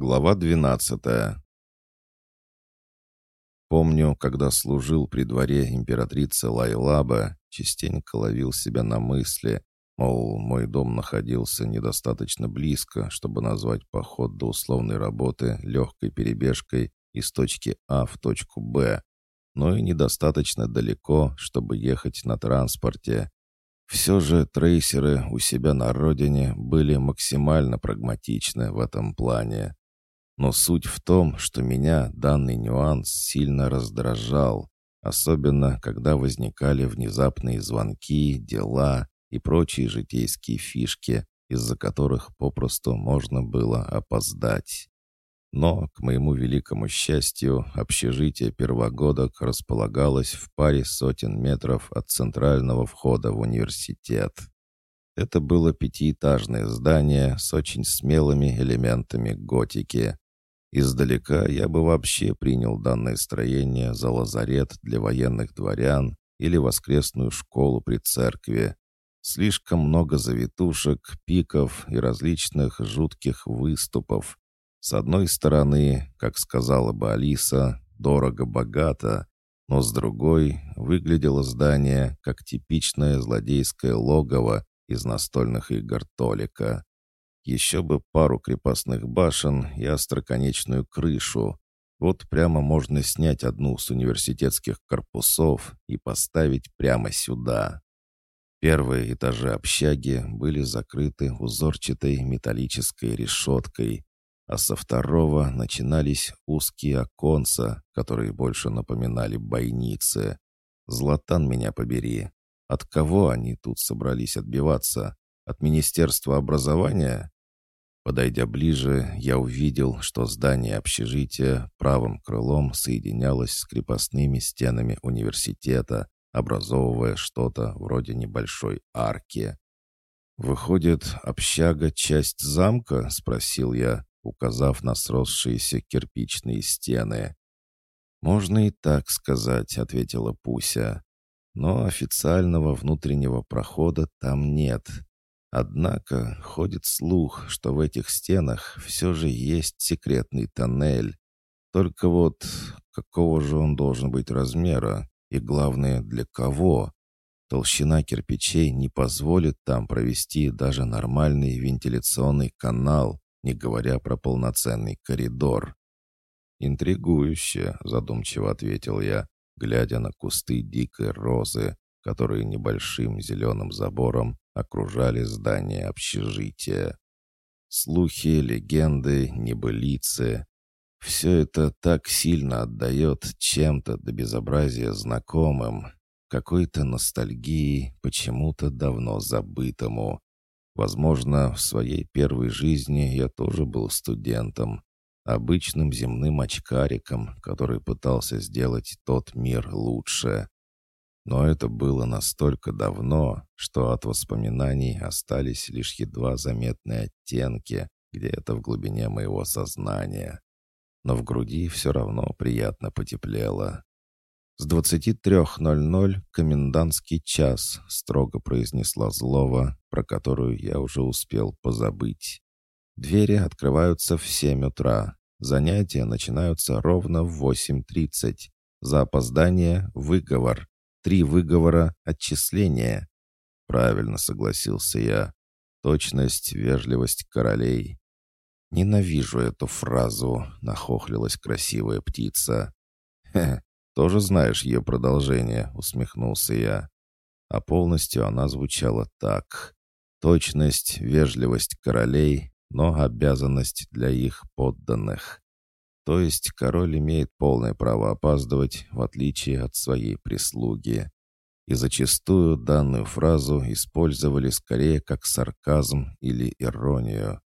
Глава 12 Помню, когда служил при дворе императрицы Лайлаба, частенько ловил себя на мысли, мол, мой дом находился недостаточно близко, чтобы назвать поход до условной работы легкой перебежкой из точки А в точку Б, но и недостаточно далеко, чтобы ехать на транспорте. Все же трейсеры у себя на родине были максимально прагматичны в этом плане. Но суть в том, что меня данный нюанс сильно раздражал, особенно когда возникали внезапные звонки, дела и прочие житейские фишки, из-за которых попросту можно было опоздать. Но, к моему великому счастью, общежитие первогодок располагалось в паре сотен метров от центрального входа в университет. Это было пятиэтажное здание с очень смелыми элементами готики, Издалека я бы вообще принял данное строение за лазарет для военных дворян или воскресную школу при церкви. Слишком много завитушек, пиков и различных жутких выступов. С одной стороны, как сказала бы Алиса, дорого-богато, но с другой выглядело здание как типичное злодейское логово из настольных игр Толика. Еще бы пару крепостных башен и остроконечную крышу. Вот прямо можно снять одну с университетских корпусов и поставить прямо сюда. Первые этажи общаги были закрыты узорчатой металлической решеткой, а со второго начинались узкие оконца, которые больше напоминали бойницы. Златан меня побери. От кого они тут собрались отбиваться? От Министерства образования? Подойдя ближе, я увидел, что здание общежития правым крылом соединялось с крепостными стенами университета, образовывая что-то вроде небольшой арки. «Выходит, общага — часть замка?» — спросил я, указав на сросшиеся кирпичные стены. «Можно и так сказать», — ответила Пуся. «Но официального внутреннего прохода там нет. Однако ходит слух, что в этих стенах все же есть секретный тоннель. Только вот какого же он должен быть размера? И главное, для кого? Толщина кирпичей не позволит там провести даже нормальный вентиляционный канал, не говоря про полноценный коридор. «Интригующе», — задумчиво ответил я, глядя на кусты дикой розы, которые небольшим зеленым забором окружали здание общежития. Слухи, легенды, небылицы — все это так сильно отдает чем-то до безобразия знакомым, какой-то ностальгии, почему-то давно забытому. Возможно, в своей первой жизни я тоже был студентом, обычным земным очкариком, который пытался сделать тот мир лучше. Но это было настолько давно, что от воспоминаний остались лишь едва заметные оттенки где-то в глубине моего сознания. Но в груди все равно приятно потеплело. «С 23.00 комендантский час», — строго произнесла Злова, про которую я уже успел позабыть. «Двери открываются в 7 утра. Занятия начинаются ровно в 8.30. За опоздание — выговор. Три выговора отчисления. Правильно согласился я. Точность, вежливость королей. Ненавижу эту фразу, нахохлилась красивая птица. Хе, тоже знаешь ее продолжение, усмехнулся я. А полностью она звучала так. Точность, вежливость королей, но обязанность для их подданных. То есть король имеет полное право опаздывать, в отличие от своей прислуги. И зачастую данную фразу использовали скорее как сарказм или иронию.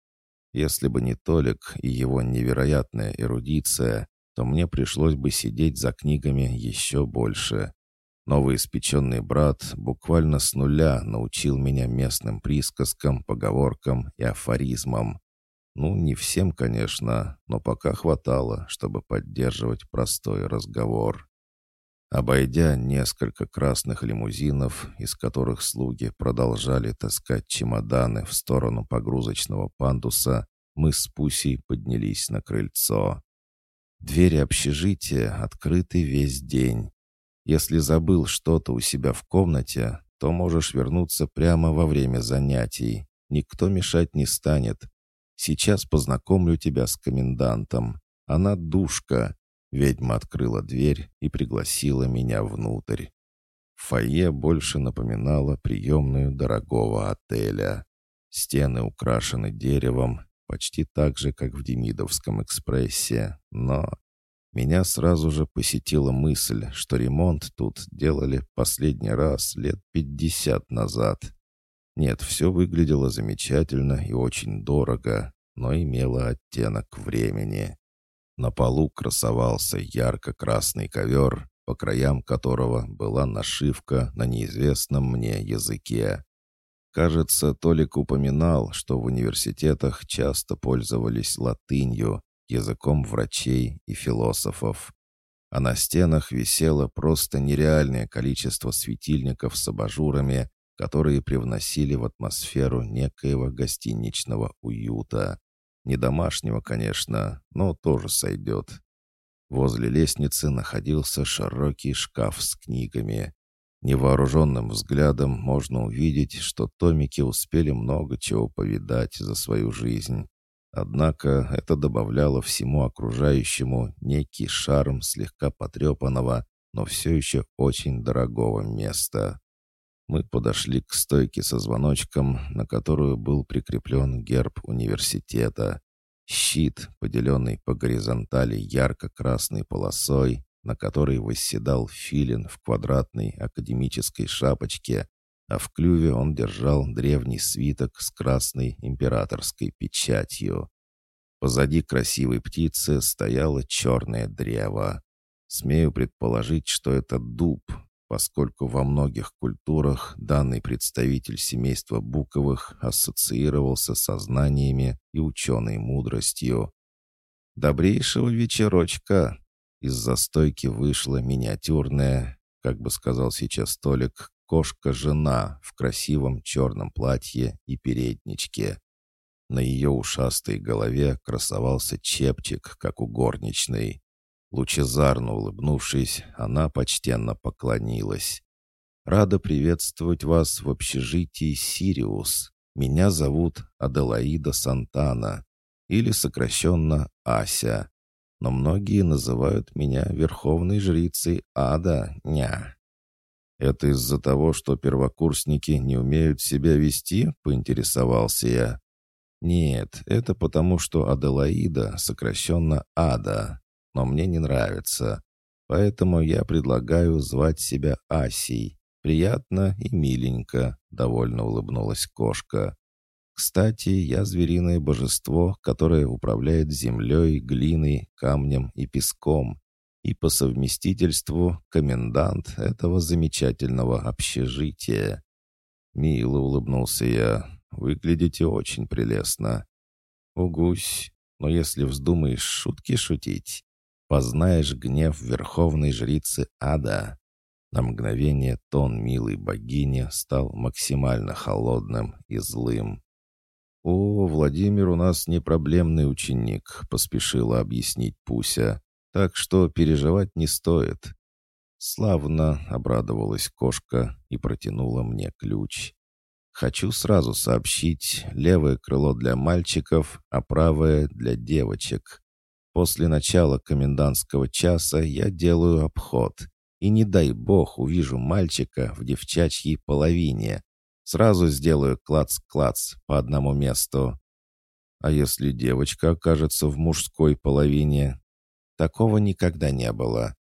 Если бы не Толик и его невероятная эрудиция, то мне пришлось бы сидеть за книгами еще больше. Новоиспеченный брат буквально с нуля научил меня местным присказкам, поговоркам и афоризмам. Ну, не всем, конечно, но пока хватало, чтобы поддерживать простой разговор. Обойдя несколько красных лимузинов, из которых слуги продолжали таскать чемоданы в сторону погрузочного пандуса, мы с Пусей поднялись на крыльцо. Двери общежития открыты весь день. Если забыл что-то у себя в комнате, то можешь вернуться прямо во время занятий. Никто мешать не станет. Сейчас познакомлю тебя с комендантом. Она душка. Ведьма открыла дверь и пригласила меня внутрь. Фойе больше напоминало приемную дорогого отеля. Стены украшены деревом, почти так же, как в Демидовском экспрессе, но меня сразу же посетила мысль, что ремонт тут делали последний раз лет пятьдесят назад. Нет, все выглядело замечательно и очень дорого, но имело оттенок времени. На полу красовался ярко-красный ковер, по краям которого была нашивка на неизвестном мне языке. Кажется, Толик упоминал, что в университетах часто пользовались латынью, языком врачей и философов. А на стенах висело просто нереальное количество светильников с абажурами, которые привносили в атмосферу некоего гостиничного уюта. Не домашнего, конечно, но тоже сойдет. Возле лестницы находился широкий шкаф с книгами. Невооруженным взглядом можно увидеть, что томики успели много чего повидать за свою жизнь. Однако это добавляло всему окружающему некий шарм слегка потрепанного, но все еще очень дорогого места. Мы подошли к стойке со звоночком, на которую был прикреплен герб университета. Щит, поделенный по горизонтали ярко-красной полосой, на которой восседал филин в квадратной академической шапочке, а в клюве он держал древний свиток с красной императорской печатью. Позади красивой птицы стояло черное древо. Смею предположить, что это дуб, поскольку во многих культурах данный представитель семейства Буковых ассоциировался со знаниями и ученой мудростью. «Добрейшего вечерочка!» Из застойки вышла миниатюрная, как бы сказал сейчас Толик, кошка-жена в красивом черном платье и передничке. На ее ушастой голове красовался чепчик, как у горничной. Лучезарно улыбнувшись, она почтенно поклонилась. «Рада приветствовать вас в общежитии «Сириус». Меня зовут Аделаида Сантана, или сокращенно Ася но многие называют меня верховной жрицей ада, ня. «Это из-за того, что первокурсники не умеют себя вести?» — поинтересовался я. «Нет, это потому, что Аделаида сокращенно Ада, но мне не нравится. Поэтому я предлагаю звать себя Асей. Приятно и миленько», — довольно улыбнулась кошка. Кстати, я звериное божество, которое управляет землей, глиной, камнем и песком. И по совместительству комендант этого замечательного общежития. Мило улыбнулся я. Выглядите очень прелестно. Угусь, но если вздумаешь шутки шутить, познаешь гнев верховной жрицы ада. На мгновение тон милой богини стал максимально холодным и злым. «О, Владимир у нас не проблемный ученик», — поспешила объяснить Пуся. «Так что переживать не стоит». «Славно», — обрадовалась кошка и протянула мне ключ. «Хочу сразу сообщить, левое крыло для мальчиков, а правое для девочек. После начала комендантского часа я делаю обход, и не дай бог увижу мальчика в девчачьей половине, Сразу сделаю клац-клац по одному месту. А если девочка окажется в мужской половине? Такого никогда не было.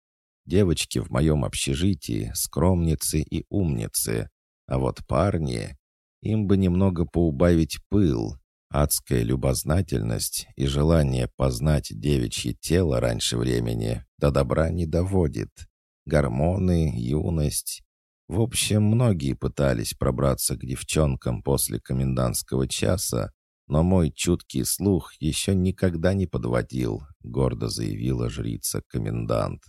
Девочки в моем общежитии скромницы и умницы. А вот парни... Им бы немного поубавить пыл, адская любознательность и желание познать девичье тело раньше времени до добра не доводит. Гормоны, юность в общем, многие пытались пробраться к девчонкам после комендантского часа, но мой чуткий слух еще никогда не подводил, гордо заявила жрица-комендант.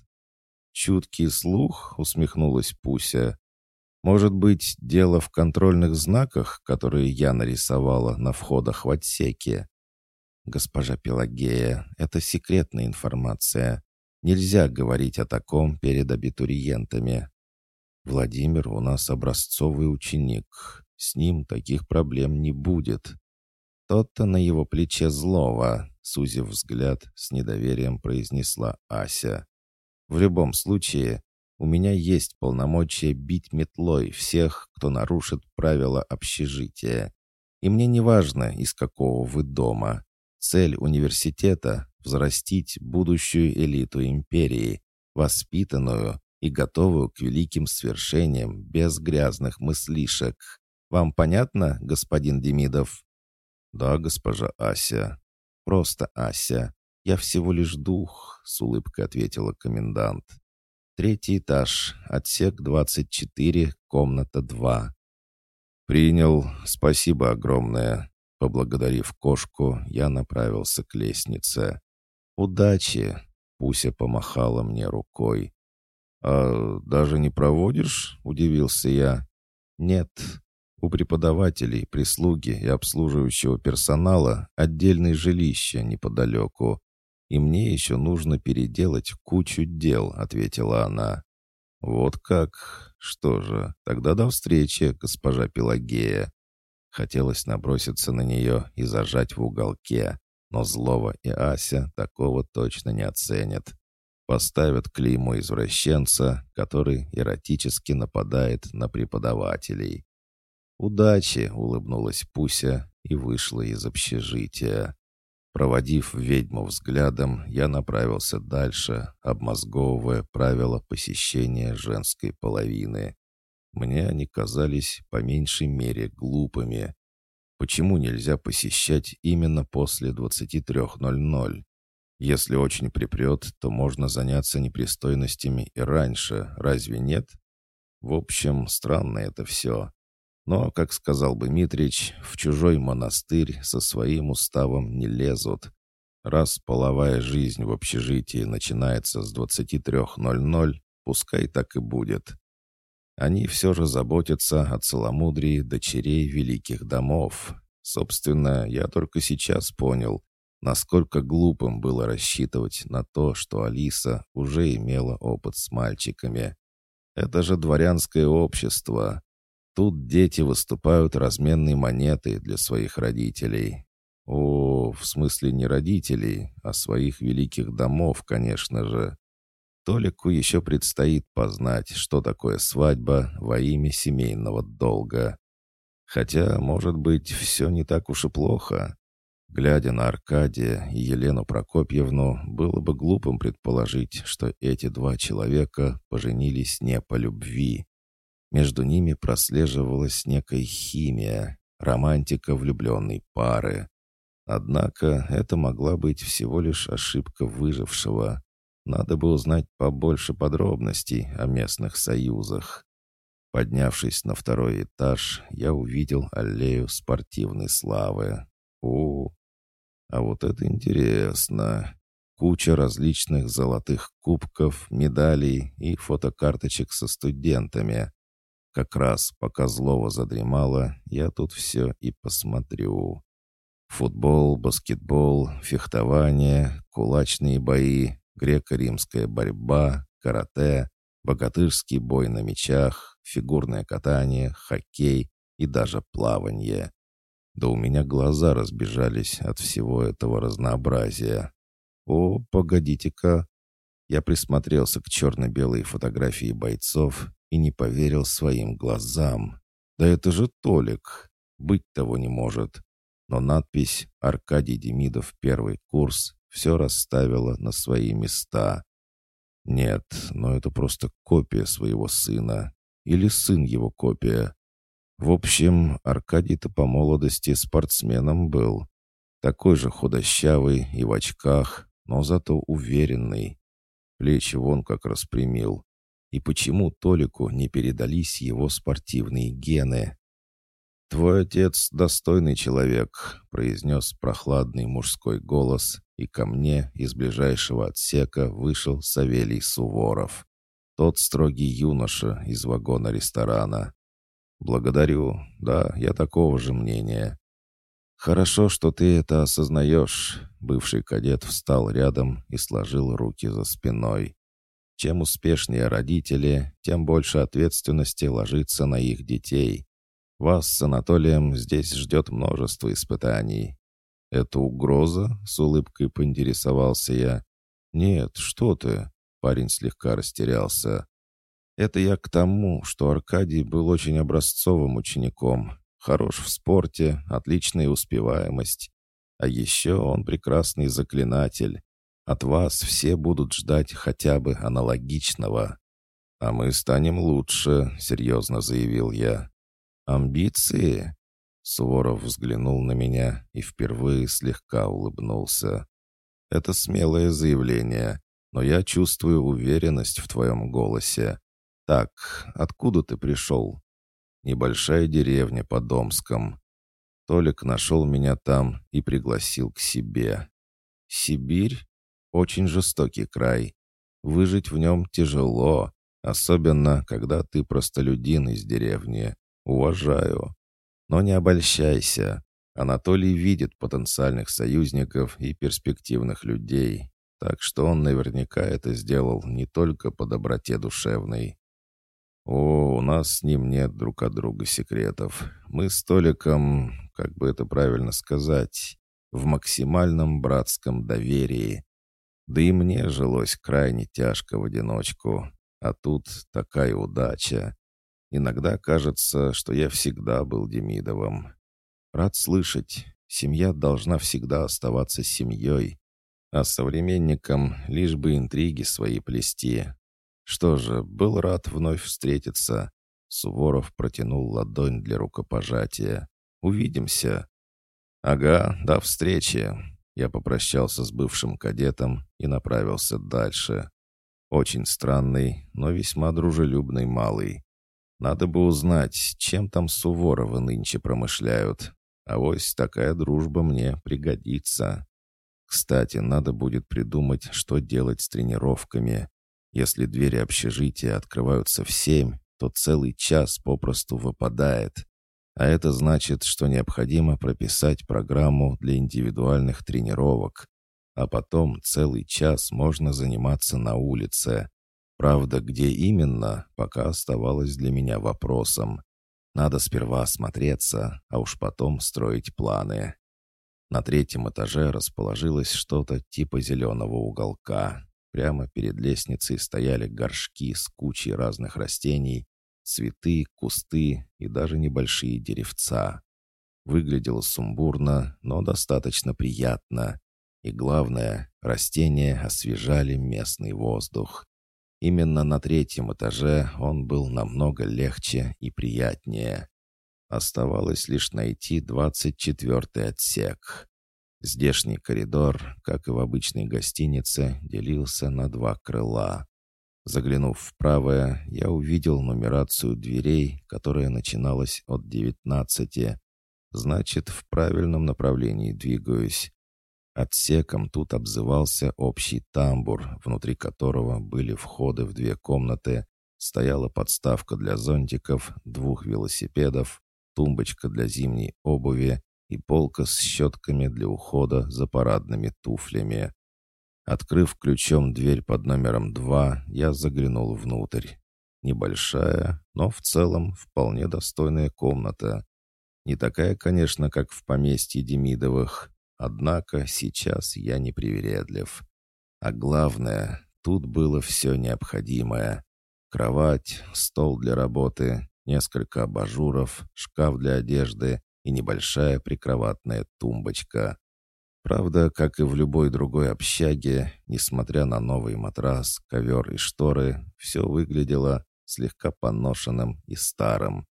«Чуткий слух?» — усмехнулась Пуся. «Может быть, дело в контрольных знаках, которые я нарисовала на входах в отсеке?» госпожа Пелагея, это секретная информация. Нельзя говорить о таком перед абитуриентами. Владимир у нас образцовый ученик. С ним таких проблем не будет. Тот-то на его плече злого, сузив взгляд, с недоверием произнесла Ася. В любом случае, у меня есть полномочия бить метлой всех, кто нарушит правила общежития. И мне не важно, из какого вы дома. Цель университета — взрастить будущую элиту империи, воспитанную и готовую к великим свершениям без грязных мыслишек. Вам понятно, господин Демидов?» «Да, госпожа Ася. Просто Ася. Я всего лишь дух», — с улыбкой ответила комендант. «Третий этаж, отсек 24, комната 2». «Принял. Спасибо огромное». Поблагодарив кошку, я направился к лестнице. «Удачи!» — Пуся помахала мне рукой. «А даже не проводишь?» — удивился я. «Нет. У преподавателей, прислуги и обслуживающего персонала отдельное жилище неподалеку. И мне еще нужно переделать кучу дел», — ответила она. «Вот как? Что же, тогда до встречи, госпожа Пелагея». Хотелось наброситься на нее и зажать в уголке, но Злова и Ася такого точно не оценят. Поставят клеймо извращенца, который эротически нападает на преподавателей. «Удачи!» — улыбнулась Пуся и вышла из общежития. Проводив ведьму взглядом, я направился дальше, обмозговывая правила посещения женской половины. Мне они казались по меньшей мере глупыми. Почему нельзя посещать именно после 23.00? Если очень припрет, то можно заняться непристойностями и раньше, разве нет? В общем, странно это все. Но, как сказал бы Митрич, в чужой монастырь со своим уставом не лезут. Раз половая жизнь в общежитии начинается с 23.00, пускай так и будет. Они все же заботятся о целомудрии дочерей великих домов. Собственно, я только сейчас понял, насколько глупым было рассчитывать на то, что Алиса уже имела опыт с мальчиками. Это же дворянское общество. Тут дети выступают разменной монетой для своих родителей. О, в смысле не родителей, а своих великих домов, конечно же. Толику еще предстоит познать, что такое свадьба во имя семейного долга. Хотя, может быть, все не так уж и плохо. Глядя на Аркадия и Елену Прокопьевну, было бы глупым предположить, что эти два человека поженились не по любви. Между ними прослеживалась некая химия, романтика влюбленной пары. Однако это могла быть всего лишь ошибка выжившего. Надо бы узнать побольше подробностей о местных союзах. Поднявшись на второй этаж, я увидел аллею спортивной славы. О, а вот это интересно. Куча различных золотых кубков, медалей и фотокарточек со студентами. Как раз пока Злова задремала, я тут все и посмотрю. Футбол, баскетбол, фехтование, кулачные бои, греко-римская борьба, карате, богатырский бой на мечах, фигурное катание, хоккей и даже плавание. Да у меня глаза разбежались от всего этого разнообразия. О, погодите-ка. Я присмотрелся к черно-белой фотографии бойцов и не поверил своим глазам. Да это же Толик. Быть того не может. Но надпись «Аркадий Демидов, первый курс» все расставила на свои места. Нет, но это просто копия своего сына. Или сын его копия. В общем, Аркадий-то по молодости спортсменом был. Такой же худощавый и в очках, но зато уверенный. Плечи вон как распрямил. И почему Толику не передались его спортивные гены? «Твой отец достойный человек», — произнес прохладный мужской голос, и ко мне из ближайшего отсека вышел Савелий Суворов. Тот строгий юноша из вагона ресторана. «Благодарю. Да, я такого же мнения». «Хорошо, что ты это осознаешь». Бывший кадет встал рядом и сложил руки за спиной. Чем успешнее родители, тем больше ответственности ложится на их детей. Вас с Анатолием здесь ждет множество испытаний. «Это угроза?» — с улыбкой поинтересовался я. «Нет, что ты!» — парень слегка растерялся. «Это я к тому, что Аркадий был очень образцовым учеником. Хорош в спорте, отличная успеваемость. А еще он прекрасный заклинатель. От вас все будут ждать хотя бы аналогичного. А мы станем лучше, серьезно заявил я. Амбиции? Суворов взглянул на меня и впервые слегка улыбнулся. Это смелое заявление, но я чувствую уверенность в твоем голосе. Так, откуда ты пришел? Небольшая деревня под Домском. Толик нашел меня там и пригласил к себе. Сибирь? Очень жестокий край. Выжить в нем тяжело, особенно когда ты простолюдин из деревни. Уважаю. Но не обольщайся. Анатолий видит потенциальных союзников и перспективных людей, так что он наверняка это сделал не только по доброте душевной. О, у нас с ним нет друг от друга секретов. Мы с Толиком, как бы это правильно сказать, в максимальном братском доверии. Да и мне жилось крайне тяжко в одиночку. А тут такая удача. Иногда кажется, что я всегда был Демидовым. Рад слышать, семья должна всегда оставаться семьей, а современникам лишь бы интриги свои плести. Что же, был рад вновь встретиться. Суворов протянул ладонь для рукопожатия. «Увидимся». «Ага, до встречи». Я попрощался с бывшим кадетом и направился дальше. Очень странный, но весьма дружелюбный малый. Надо бы узнать, чем там Суворовы нынче промышляют. А вось такая дружба мне пригодится. Кстати, надо будет придумать, что делать с тренировками. Если двери общежития открываются в семь, то целый час попросту выпадает. А это значит, что необходимо прописать программу для индивидуальных тренировок. А потом целый час можно заниматься на улице. Правда, где именно, пока оставалось для меня вопросом. Надо сперва осмотреться, а уж потом строить планы. На третьем этаже расположилось что-то типа зеленого уголка. Прямо перед лестницей стояли горшки с кучей разных растений, цветы, кусты и даже небольшие деревца. Выглядело сумбурно, но достаточно приятно. И главное, растения освежали местный воздух. Именно на третьем этаже он был намного легче и приятнее. Оставалось лишь найти двадцать четвертый отсек. Здешний коридор, как и в обычной гостинице, делился на два крыла. Заглянув в правое, я увидел нумерацию дверей, которая начиналась от девятнадцати. Значит, в правильном направлении двигаюсь. Отсеком тут обзывался общий тамбур, внутри которого были входы в две комнаты, стояла подставка для зонтиков, двух велосипедов, тумбочка для зимней обуви и полка с щетками для ухода за парадными туфлями. Открыв ключом дверь под номером два, я заглянул внутрь. Небольшая, но в целом вполне достойная комната. Не такая, конечно, как в поместье Демидовых, однако сейчас я не привередлив. А главное, тут было все необходимое. Кровать, стол для работы, несколько абажуров, шкаф для одежды и небольшая прикроватная тумбочка. Правда, как и в любой другой общаге, несмотря на новый матрас, ковер и шторы, все выглядело слегка поношенным и старым.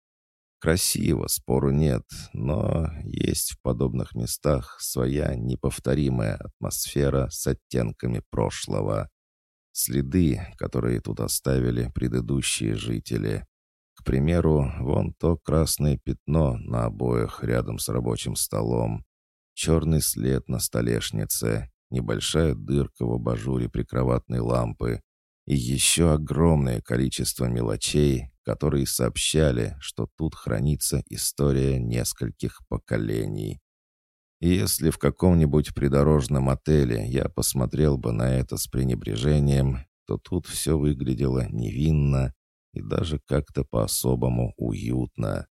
Красиво, спору нет, но есть в подобных местах своя неповторимая атмосфера с оттенками прошлого. Следы, которые тут оставили предыдущие жители. К примеру, вон то красное пятно на обоях рядом с рабочим столом черный след на столешнице, небольшая дырка в абажуре прикроватной лампы и еще огромное количество мелочей, которые сообщали, что тут хранится история нескольких поколений. И если в каком-нибудь придорожном отеле я посмотрел бы на это с пренебрежением, то тут все выглядело невинно и даже как-то по-особому уютно.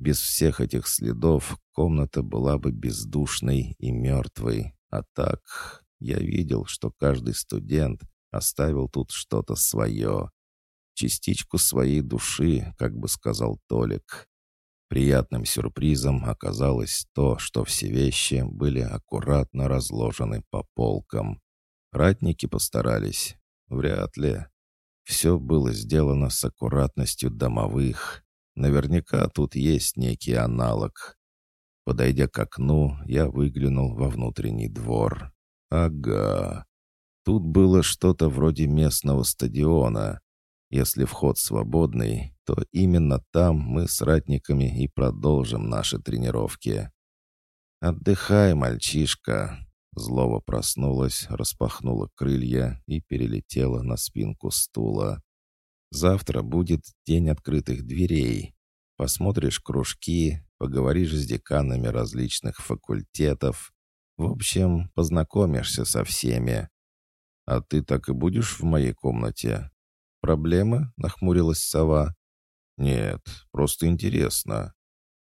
Без всех этих следов комната была бы бездушной и мертвой, а так я видел, что каждый студент оставил тут что-то свое. Частичку своей души, как бы сказал Толик. Приятным сюрпризом оказалось то, что все вещи были аккуратно разложены по полкам. Ратники постарались? Вряд ли. Все было сделано с аккуратностью домовых. Наверняка тут есть некий аналог. Подойдя к окну, я выглянул во внутренний двор. Ага. Тут было что-то вроде местного стадиона. Если вход свободный, то именно там мы с ратниками и продолжим наши тренировки. «Отдыхай, мальчишка!» Злова проснулась, распахнула крылья и перелетела на спинку стула. «Завтра будет день открытых дверей. Посмотришь кружки, поговоришь с деканами различных факультетов. В общем, познакомишься со всеми. А ты так и будешь в моей комнате?» «Проблемы?» — нахмурилась сова. «Нет, просто интересно».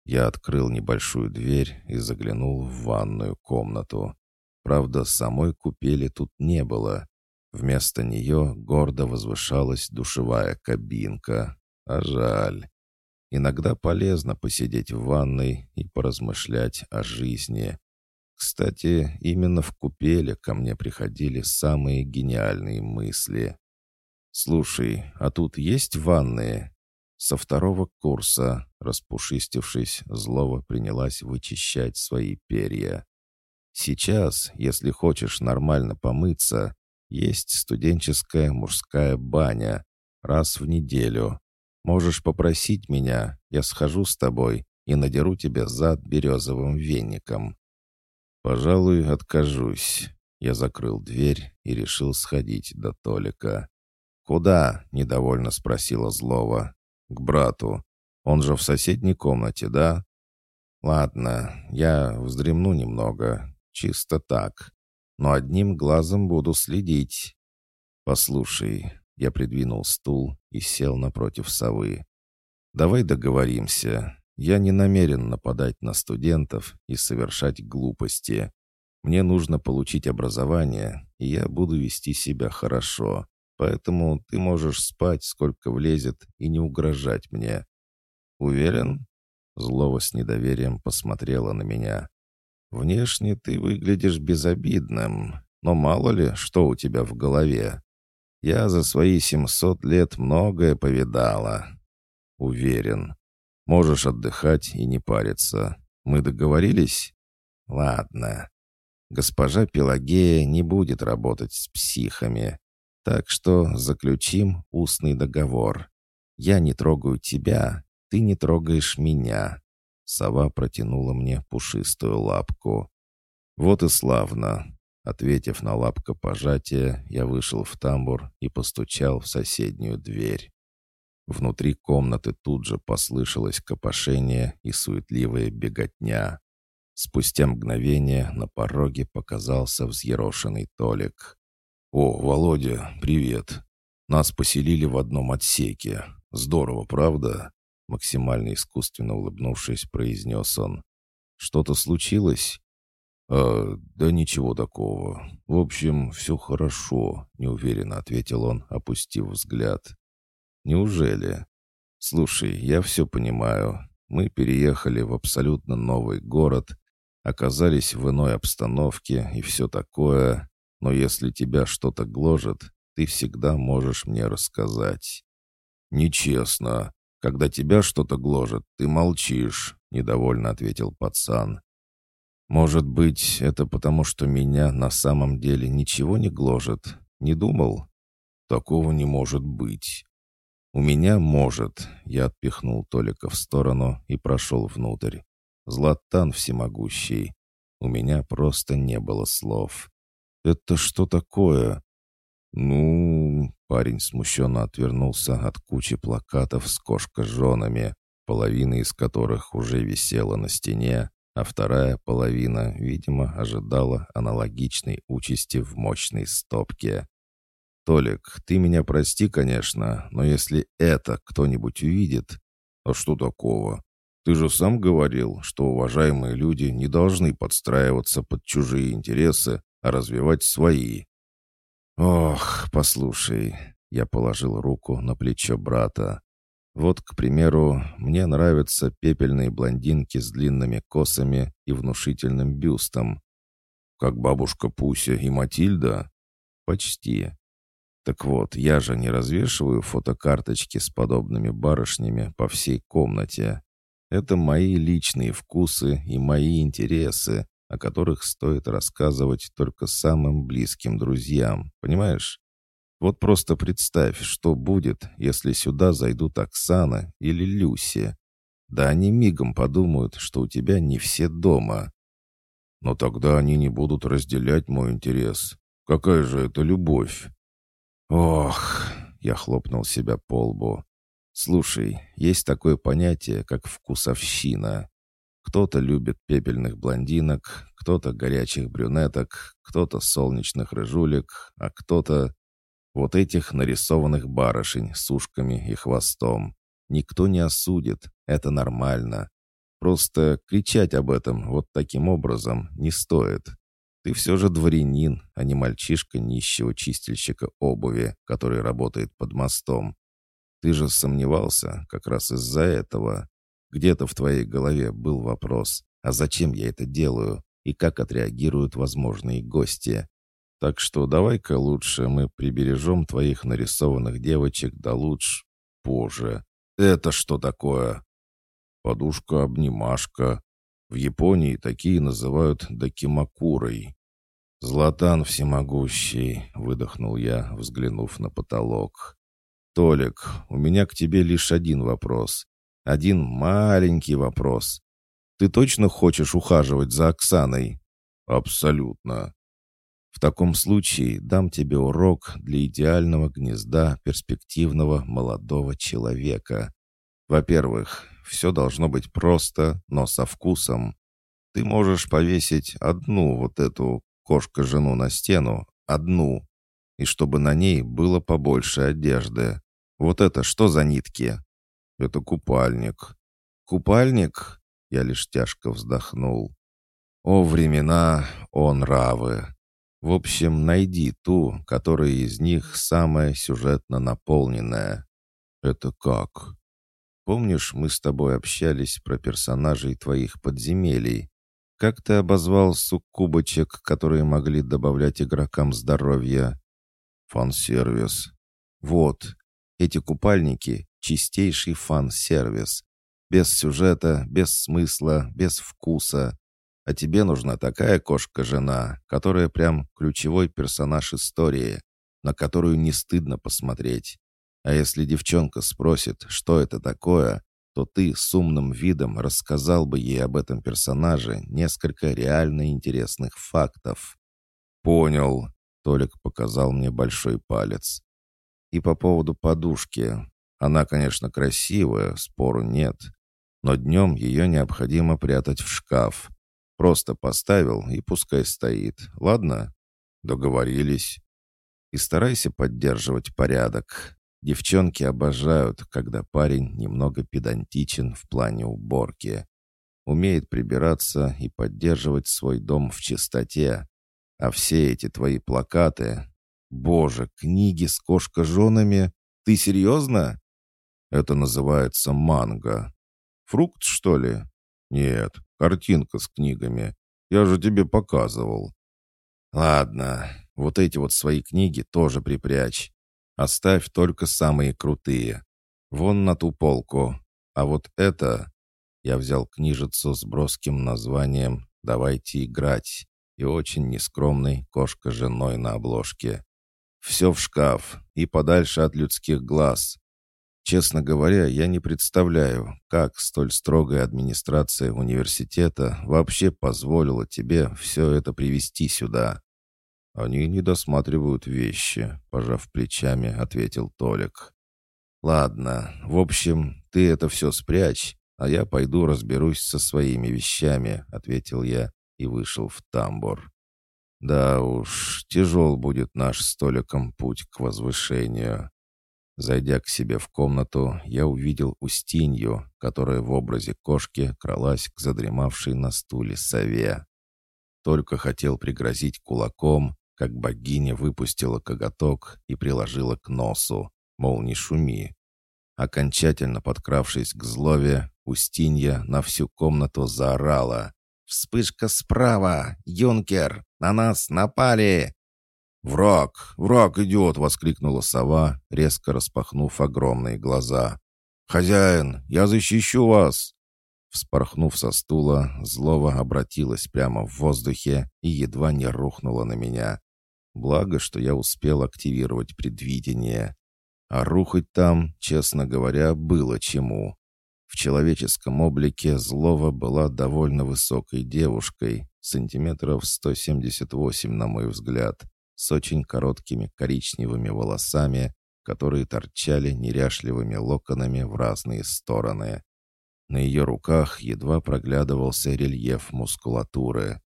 Я открыл небольшую дверь и заглянул в ванную комнату. Правда, самой купели тут не было. Вместо нее гордо возвышалась душевая кабинка. А жаль. Иногда полезно посидеть в ванной и поразмышлять о жизни. Кстати, именно в купеле ко мне приходили самые гениальные мысли. «Слушай, а тут есть ванные?» Со второго курса, распушистившись, злого принялась вычищать свои перья. «Сейчас, если хочешь нормально помыться, есть студенческая мужская баня. Раз в неделю. Можешь попросить меня, я схожу с тобой и надеру тебе зад березовым веником». «Пожалуй, откажусь». Я закрыл дверь и решил сходить до Толика. «Куда?» — недовольно спросила Злова. «К брату. Он же в соседней комнате, да?» «Ладно, я вздремну немного. Чисто так. Но одним глазом буду следить». «Послушай». Я придвинул стул и сел напротив совы. «Давай договоримся. Я не намерен нападать на студентов и совершать глупости. Мне нужно получить образование, и я буду вести себя хорошо. Поэтому ты можешь спать, сколько влезет, и не угрожать мне. Уверен?» Злова с недоверием посмотрела на меня. «Внешне ты выглядишь безобидным, но мало ли, что у тебя в голове. Я за свои семьсот лет многое повидала. Уверен. Можешь отдыхать и не париться. Мы договорились? Ладно. Госпожа Пелагея не будет работать с психами. Так что заключим устный договор. Я не трогаю тебя, ты не трогаешь меня». Сова протянула мне пушистую лапку. «Вот и славно!» Ответив на лапка пожатия, я вышел в тамбур и постучал в соседнюю дверь. Внутри комнаты тут же послышалось копошение и суетливая беготня. Спустя мгновение на пороге показался взъерошенный Толик. «О, Володя, привет. Нас поселили в одном отсеке. Здорово, правда?» Максимально искусственно улыбнувшись, произнес он. «Что-то случилось?» «А, да ничего такого. В общем, все хорошо», — неуверенно ответил он, опустив взгляд. «Неужели? Слушай, я все понимаю. Мы переехали в абсолютно новый город, оказались в иной обстановке и все такое, но если тебя что-то гложет, ты всегда можешь мне рассказать». «Нечестно. Когда тебя что-то гложет, ты молчишь», — недовольно ответил пацан. «Может быть, это потому, что меня на самом деле ничего не гложет? Не думал?» «Такого не может быть». «У меня может», — я отпихнул Толика в сторону и прошел внутрь. «Златан всемогущий. У меня просто не было слов. «Это что такое?» «Ну...» — парень смущенно отвернулся от кучи плакатов с кошкоженами, половина из которых уже висела на стене, а вторая половина, видимо, ожидала аналогичной участи в мощной стопке. «Толик, ты меня прости, конечно, но если это кто-нибудь увидит...» «А что такого? Ты же сам говорил, что уважаемые люди не должны подстраиваться под чужие интересы, а развивать свои». «Ох, послушай», — я положил руку на плечо брата. Вот, к примеру, мне нравятся пепельные блондинки с длинными косами и внушительным бюстом. Как бабушка Пуся и Матильда? Почти. Так вот, я же не развешиваю фотокарточки с подобными барышнями по всей комнате. Это мои личные вкусы и мои интересы, о которых стоит рассказывать только самым близким друзьям, понимаешь? Вот просто представь, что будет, если сюда зайдут Оксана или Люси. Да они мигом подумают, что у тебя не все дома. Но тогда они не будут разделять мой интерес. Какая же это любовь? Ох, я хлопнул себя по лбу. Слушай, есть такое понятие, как вкусовщина. Кто-то любит пепельных блондинок, кто-то горячих брюнеток, кто-то солнечных рыжулек, а кто-то... Вот этих нарисованных барышень с ушками и хвостом. Никто не осудит, это нормально. Просто кричать об этом вот таким образом не стоит. Ты все же дворянин, а не мальчишка нищего чистильщика обуви, который работает под мостом. Ты же сомневался как раз из-за этого. Где-то в твоей голове был вопрос, а зачем я это делаю и как отреагируют возможные гости. Так что давай-ка лучше мы прибережем твоих нарисованных девочек да лучше позже. Это что такое? Подушка-обнимашка. В Японии такие называют дакимакурой. «Златан всемогущий», — выдохнул я, взглянув на потолок. «Толик, у меня к тебе лишь один вопрос. Один маленький вопрос. Ты точно хочешь ухаживать за Оксаной?» «Абсолютно. В таком случае дам тебе урок для идеального гнезда перспективного молодого человека. Во-первых, все должно быть просто, но со вкусом. Ты можешь повесить одну вот эту кошка-жену на стену, одну, и чтобы на ней было побольше одежды. Вот это что за нитки? Это купальник. Купальник? Я лишь тяжко вздохнул. О времена, о нравы! В общем, найди ту, которая из них самая сюжетно наполненная. Это как? Помнишь, мы с тобой общались про персонажей твоих подземелий? Как ты обозвал суккубочек, которые могли добавлять игрокам здоровья? Фан-сервис. Вот, эти купальники — чистейший фан-сервис. Без сюжета, без смысла, без вкуса. А тебе нужна такая кошка-жена, которая прям ключевой персонаж истории, на которую не стыдно посмотреть. А если девчонка спросит, что это такое, то ты с умным видом рассказал бы ей об этом персонаже несколько реально интересных фактов. «Понял», — Толик показал мне большой палец. «И по поводу подушки. Она, конечно, красивая, спору нет, но днем ее необходимо прятать в шкаф, Просто поставил и пускай стоит. Ладно? Договорились. И старайся поддерживать порядок. Девчонки обожают, когда парень немного педантичен в плане уборки. Умеет прибираться и поддерживать свой дом в чистоте. А все эти твои плакаты... Боже, книги с кошка-женами... Ты серьезно? Это называется манго. Фрукт, что ли? Нет, Картинка с книгами. Я же тебе показывал. Ладно, вот эти вот свои книги тоже припрячь. Оставь только самые крутые. Вон на ту полку. А вот это... Я взял книжицу с броским названием «Давайте играть» и очень нескромной кошка-женой на обложке. Все в шкаф и подальше от людских глаз. Честно говоря, я не представляю, как столь строгая администрация университета вообще позволила тебе все это привести сюда. Они не досматривают вещи, пожав плечами, ответил Толик. Ладно, в общем, ты это все спрячь а я пойду разберусь со своими вещами», — ответил я и вышел в тамбур. «Да уж, тяжел будет наш столиком путь к возвышению». Зайдя к себе в комнату, я увидел Устинью, которая в образе кошки кралась к задремавшей на стуле сове. Только хотел пригрозить кулаком, как богиня выпустила коготок и приложила к носу, мол, не шуми. Окончательно подкравшись к злове, Устинья на всю комнату заорала. «Вспышка справа! Юнкер! На нас напали!» «Враг! Враг идет!» — воскликнула сова, резко распахнув огромные глаза. «Хозяин, я защищу вас!» Вспорхнув со стула, злова обратилась прямо в воздухе и едва не рухнула на меня. Благо, что я успел активировать предвидение. А рухать там, честно говоря, было чему. В человеческом облике Злова была довольно высокой девушкой, сантиметров 178, на мой взгляд, с очень короткими коричневыми волосами, которые торчали неряшливыми локонами в разные стороны. На ее руках едва проглядывался рельеф мускулатуры.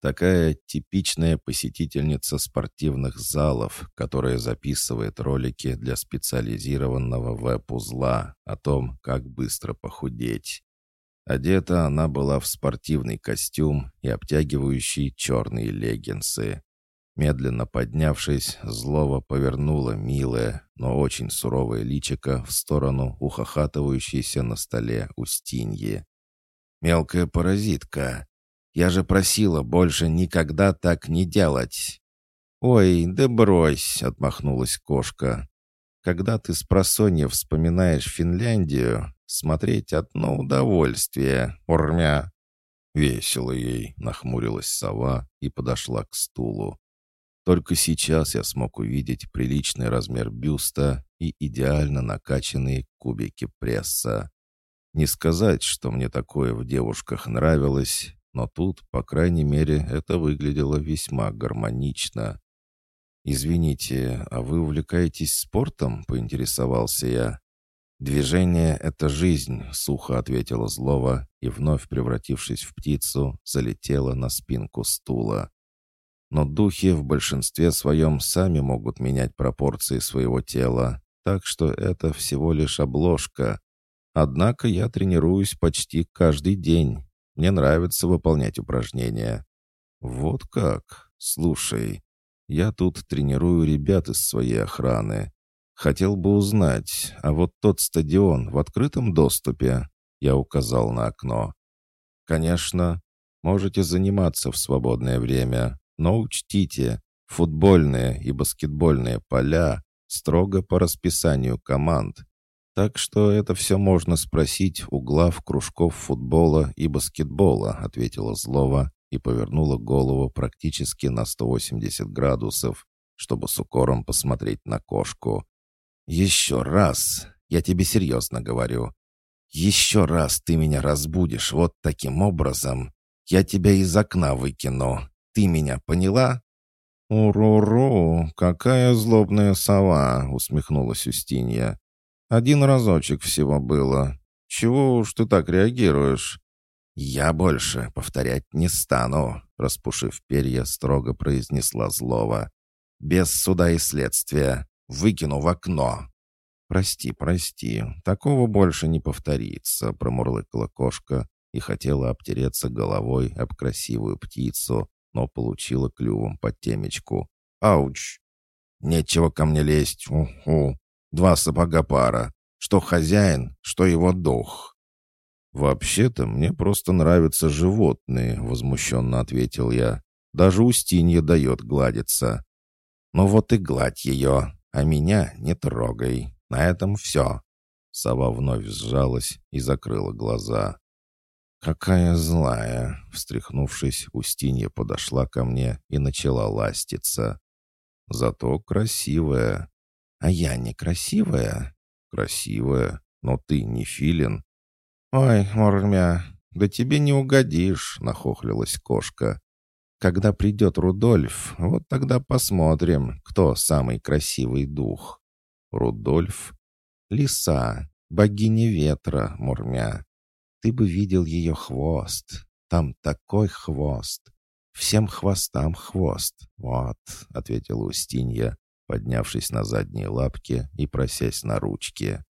Такая типичная посетительница спортивных залов, которая записывает ролики для специализированного веб-узла о том, как быстро похудеть. Одета она была в спортивный костюм и обтягивающие черные леггинсы. Медленно поднявшись, злого повернула милое, но очень суровое личико в сторону ухахатывающейся на столе Устиньи. «Мелкая паразитка!» Я же просила больше никогда так не делать». «Ой, да брось!» — отмахнулась кошка. «Когда ты с просонья вспоминаешь Финляндию, смотреть одно удовольствие, урмя!» Весело ей, нахмурилась сова и подошла к стулу. Только сейчас я смог увидеть приличный размер бюста и идеально накачанные кубики пресса. Не сказать, что мне такое в девушках нравилось, но тут, по крайней мере, это выглядело весьма гармонично. «Извините, а вы увлекаетесь спортом?» — поинтересовался я. «Движение — это жизнь», — сухо ответила Злова и, вновь превратившись в птицу, залетела на спинку стула. Но духи в большинстве своем сами могут менять пропорции своего тела, так что это всего лишь обложка. Однако я тренируюсь почти каждый день. Мне нравится выполнять упражнения». «Вот как? Слушай, я тут тренирую ребят из своей охраны. Хотел бы узнать, а вот тот стадион в открытом доступе?» Я указал на окно. «Конечно, можете заниматься в свободное время, но учтите, футбольные и баскетбольные поля строго по расписанию команд, так что это все можно спросить у глав кружков футбола и баскетбола, ответила Злова и повернула голову практически на 180 градусов, чтобы с укором посмотреть на кошку. «Еще раз, я тебе серьезно говорю, еще раз ты меня разбудишь вот таким образом, я тебя из окна выкину. Ты меня поняла?» «Уру-ру, какая злобная сова!» — усмехнулась Устинья. Один разочек всего было. Чего уж ты так реагируешь?» «Я больше повторять не стану», — распушив перья, строго произнесла злого. «Без суда и следствия. Выкину в окно». «Прости, прости, такого больше не повторится», — промурлыкала кошка и хотела обтереться головой об красивую птицу, но получила клювом под темечку. «Ауч! Нечего ко мне лезть, уху!» Два сапога пара. Что хозяин, что его дух. «Вообще-то мне просто нравятся животные», — возмущенно ответил я. «Даже Устинья дает гладиться». «Ну вот и гладь ее, а меня не трогай. На этом все». Сова вновь сжалась и закрыла глаза. «Какая злая!» — встряхнувшись, Устинья подошла ко мне и начала ластиться. «Зато красивая. А я некрасивая? Красивая, но ты не филин. Ой, Мурмя, да тебе не угодишь, нахохлилась кошка. Когда придет Рудольф, вот тогда посмотрим, кто самый красивый дух. Рудольф? Лиса, богиня ветра, Мурмя. Ты бы видел ее хвост. Там такой хвост. Всем хвостам хвост. Вот, ответила Устинья, поднявшись на задние лапки и просясь на ручки.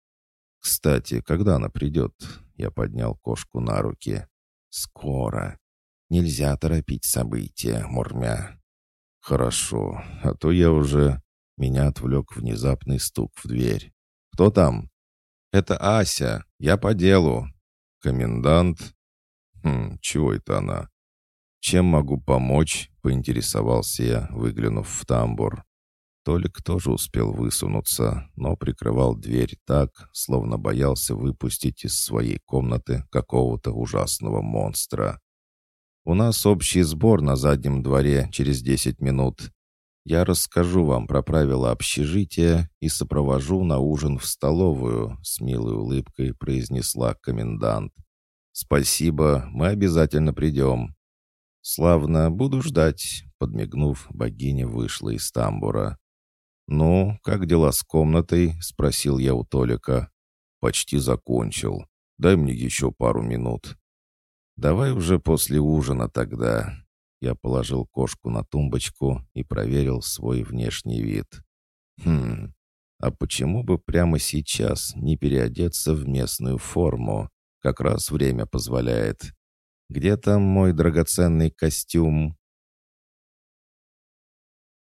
«Кстати, когда она придет?» Я поднял кошку на руки. «Скоро. Нельзя торопить события, Мурмя». «Хорошо, а то я уже...» Меня отвлек внезапный стук в дверь. «Кто там?» «Это Ася. Я по делу». «Комендант?» «Хм, чего это она?» «Чем могу помочь?» — поинтересовался я, выглянув в тамбур. Толик тоже успел высунуться, но прикрывал дверь так, словно боялся выпустить из своей комнаты какого-то ужасного монстра. «У нас общий сбор на заднем дворе через десять минут. Я расскажу вам про правила общежития и сопровожу на ужин в столовую», с милой улыбкой произнесла комендант. «Спасибо, мы обязательно придем». «Славно, буду ждать», — подмигнув, богиня вышла из тамбура. «Ну, как дела с комнатой?» — спросил я у Толика. «Почти закончил. Дай мне еще пару минут». «Давай уже после ужина тогда». Я положил кошку на тумбочку и проверил свой внешний вид. «Хм, а почему бы прямо сейчас не переодеться в местную форму? Как раз время позволяет. Где там мой драгоценный костюм?»